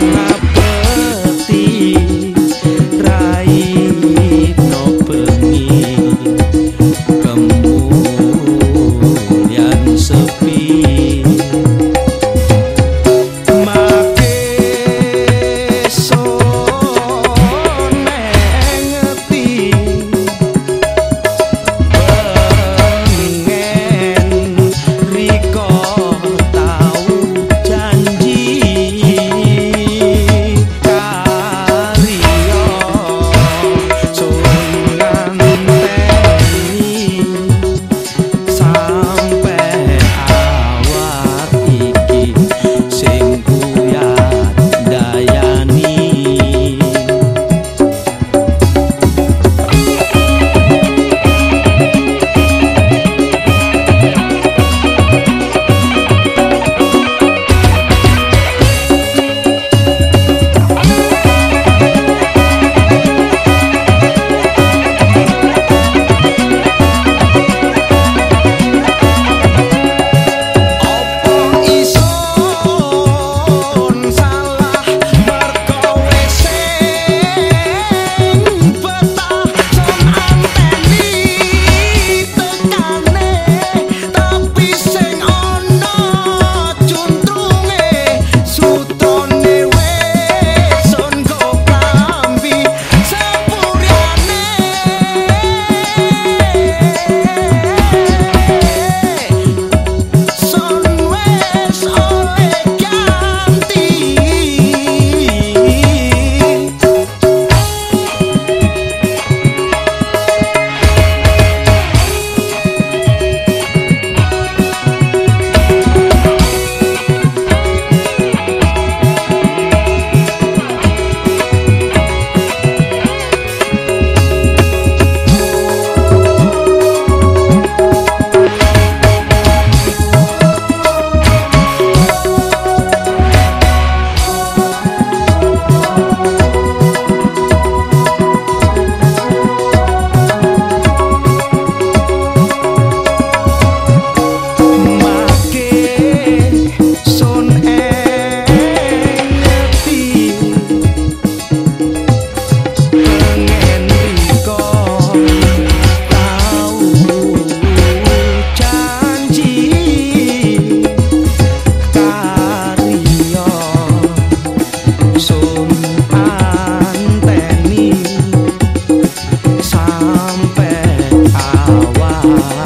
I heart.